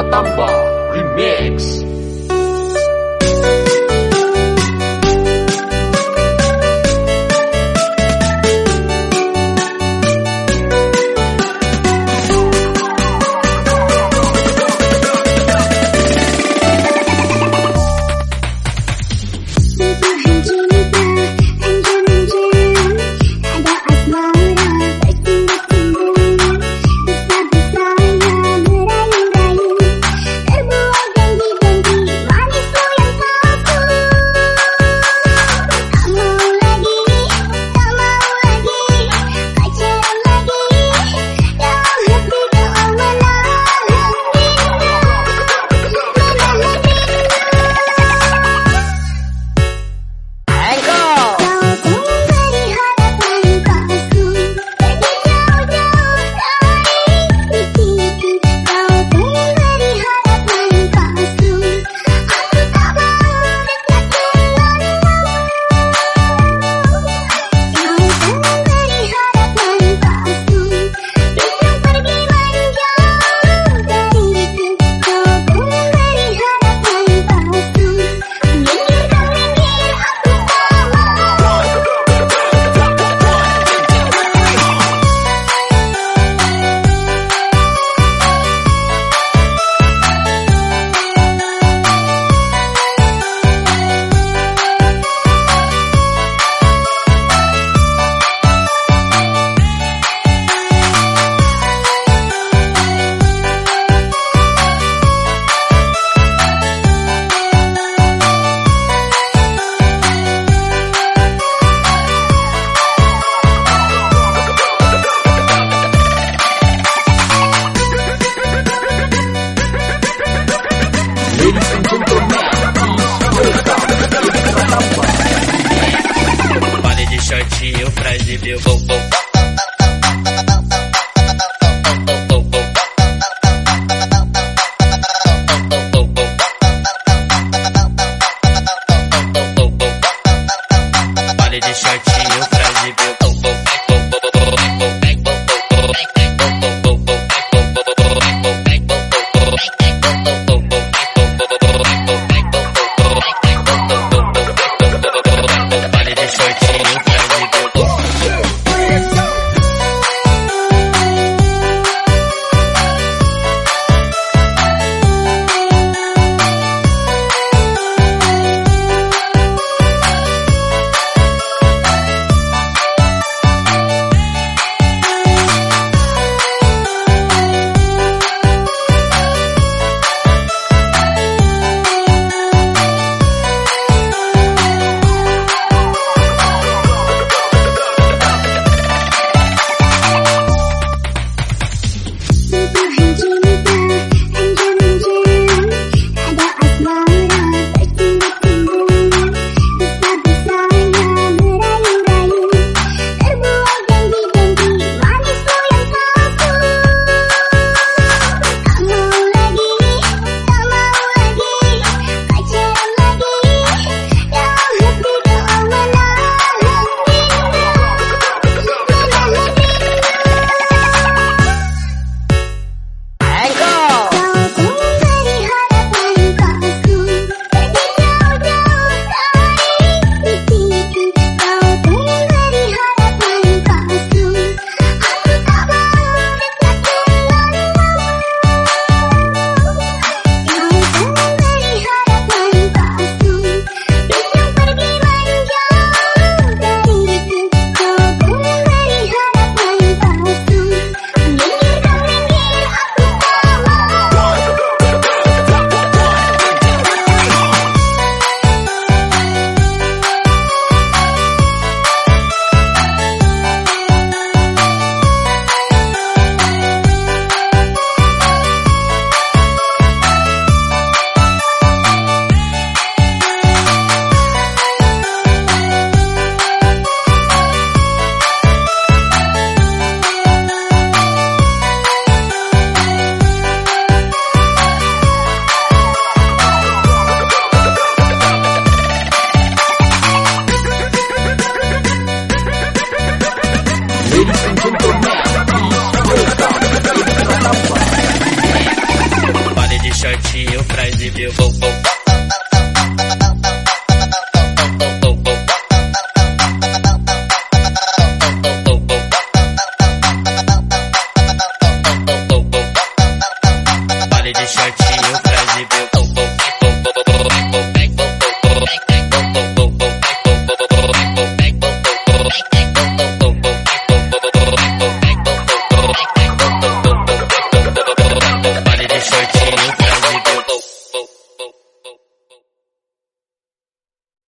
Pratamba Remix boom, boom.